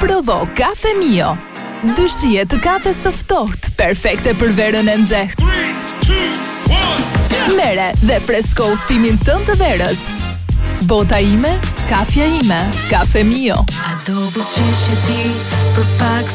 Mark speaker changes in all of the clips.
Speaker 1: Provo Cafe Mio. Dy shije të kafes së ftohtë, perfekte për verën e nxehtë. Merre dhe fresko udhëtimin tënd të verës. Bota ime, kafja ime, Cafe Mio.
Speaker 2: A do buzëqesh e ti për pak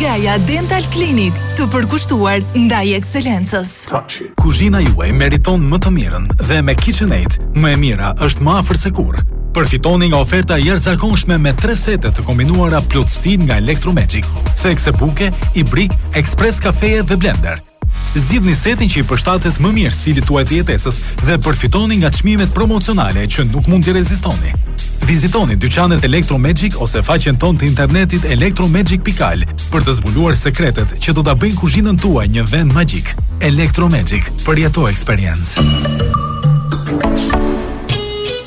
Speaker 1: Gaia Dental Clinic, të përkushtuar ndaj ekselencës.
Speaker 3: Kuzhina juaj meriton më të mirën dhe me KitchenAid, më e mira është më afër se kurrë. Përfitoni nga oferta e jashtëzakonshme me tre sete të kombinuara plot stil nga Electromagic, thekse buke, ibrik, ekspres kafeje dhe blender. Zgjidhni setin që i përshtatet më mirë stilit tuaj të jetesës dhe përfitoni nga çmimet promocionale që nuk mund t'i rezistoni. Vizitoni dyqanet Electro Magic ose faqen tonë të internetit electromagic.al për të zbuluar setet që do ta bëjnë kuzhinën tuaj një vend magjik. Electro Magic, përjeto eksperiencë.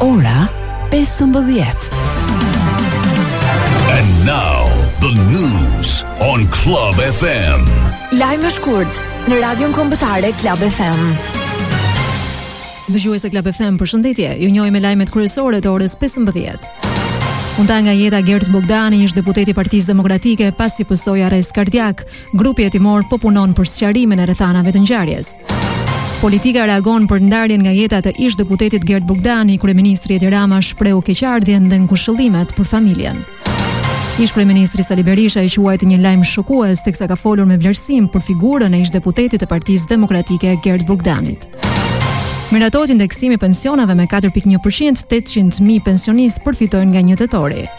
Speaker 1: Ora 15.
Speaker 4: And now the news on Club FM.
Speaker 1: Lajme shkurt në Radion Kombëtare Club FM.
Speaker 5: Dëgjues të Club FM, përshëndetje. Ju njohim me lajmet kryesore të orës 15. U nda nga jeta Gert Bogdani, ish deputeti i Partisë Demokratike, pasi pësoi arrest kardiak. Grupi hetimor po punon për sqarimin e rrethanave të ngjarjes. Politika reagon për ndarjen nga jeta të ish-deputetit Gert Bogdani, kryeministri Edi Rama shprehu keqardhjen dhe ngushëllimet për familjen. Ish-kryeministri Sali Berisha e quajti një lajm shokues teksa ka folur me vlerësim për figurën e ish-deputetit të Partisë Demokratike Gert Bogdanit. Miratohet indeksimi i pensioneve me 4.1%, 800.000 pensionistë përfitojnë nga një tetori.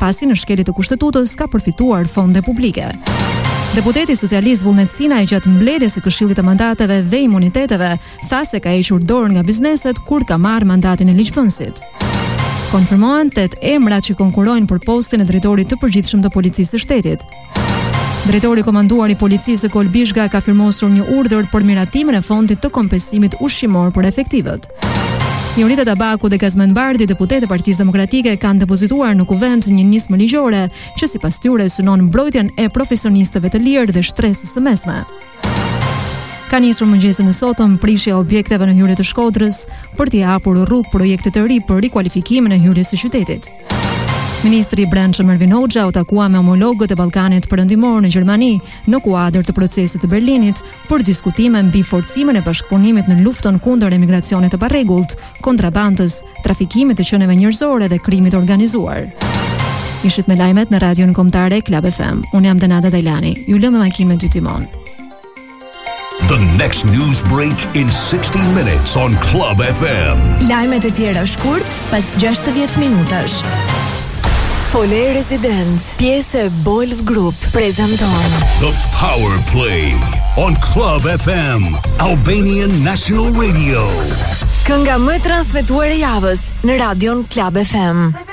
Speaker 5: pasi në shkelje të Kushtetutës ka përfituar fonde publike. Deputeti socialist Vullnet Sina gjatë mbledhjes së Këshillit të Mandateve dhe Imuniteteve tha se ka hequr dorë nga bizneset kur ka marrë mandatin e ligjvënësit. Konfirmohen tetë emrat që konkurrojnë për postin e drejtorit të përgjithshëm të Policisë së Shtetit. Drejtori i komanduar i policisë Sokol Bizhga ka firmosur një urdhër për miratimin e fondit të kompensimit ushqimor për efektivët. Jorida Tabaku dhe Gazment Bardhi, deputetë të Partisë Demokratike, kanë depozituar në Kuvend një nismë ligjore që sipas tyre synon mbrojtjen e profesionistëve të lirë dhe shtresës së mesme. Ka nisur mëngjesin e sotëm prishja e objekteve në hyrje të Shkodrës për t'i hapur rrugë projektit të ri për rikualifikimin e hyrjes së qytetit. Ministri i Brendshëm Ervin Hoxha u takua me homologët e Ballkanit Perëndimor në Gjermani në kuadër të procesit të Berlinit për diskutime mbi forcimin e bashkëpunimit në luftën kundër emigracionit të parregullt, kontrabandës, trafikimit të qenieve njerëzore dhe krimit të organizuar. Ishit me lajmet në Radion Kombëtare Club FM. Unë jam Denada Dajlani. Ju lë me Makinë me dy timonë.
Speaker 4: The next news break in 60 minutes on Club FM.
Speaker 1: Lajmet e tjera shkurt pas 60 minutash. Fole Residence, pjesë e Bolv Group, prezenton
Speaker 4: The Power Play on Club FM, Albanian National Radio.
Speaker 1: Kënga më e transmetuar e javës në radion
Speaker 6: Club FM.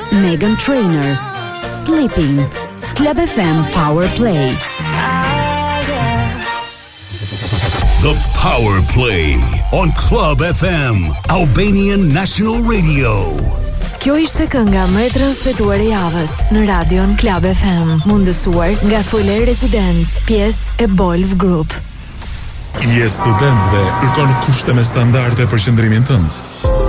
Speaker 7: Meghan Trainor, Sleeping,
Speaker 6: Club FM Power Play.
Speaker 4: The Power Play on Club FM, Albanian National Radio.
Speaker 8: Kjo ishte kënga më e transmetuar e javës në Radion Club FM, mundësuar nga Fole Residence, pjesë e Bolv Group.
Speaker 9: Je student dhe kërkon kushte me standarde për qëndrimin tënd.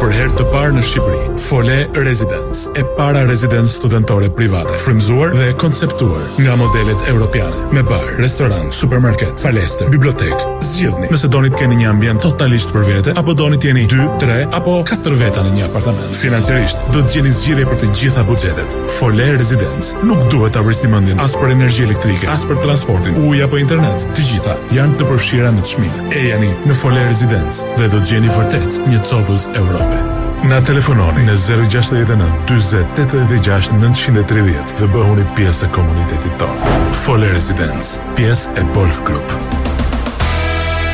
Speaker 9: Për herë të parë në Shqipëri, Fole Residence, e para rezidencë studentore private, frymëzuar dhe konceptuar nga modelet europiane, me bar, restorant, supermarket, palestër, bibliotekë. Zgjidhni nëse doni të keni një ambient totalisht për vete apo doni të jeni 2, 3 apo 4 veta në një apartament. Financiarisht do të gjeni zgjidhje për të gjitha buxhetet. Fole Residence nuk duhet ta vrisni mendjen as për energji elektrike, as për transportin, ujë apo internet. Të gjitha janë të përfshira në çmim. Ejani në Fole Residence. dhe do të gjeni vërtet një copëz Europe. Na telefononi në 069 20 86 930 dhe bëhuni pjesë e komunitetit tonë. Fole Residence, pjesë e Bolv Group.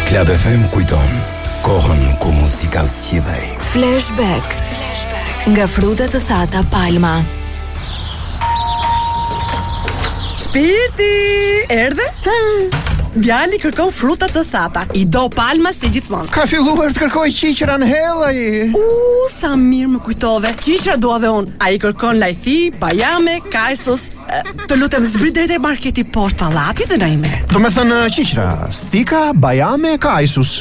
Speaker 10: Club FM kujton kohën ku muzika zgjidhej.
Speaker 8: Flashback. Flashback. Nga fruta të thata Palma.
Speaker 11: Shpirti! Erdhe? Djali kërkon fruta të thata. I do palma si gjithmonë.
Speaker 12: Ka filluar të kërkojë qiqra në hell ai.
Speaker 11: U, sa mirë më kujtove. Qiqra dua dhe unë. Ai kërkon lajthi, bajame, kajsus. Të lutem zbrit deri te marketi poshtë pallatit dhe na i merr.
Speaker 12: Domethënë qiqra, stika, bajame, kajsus.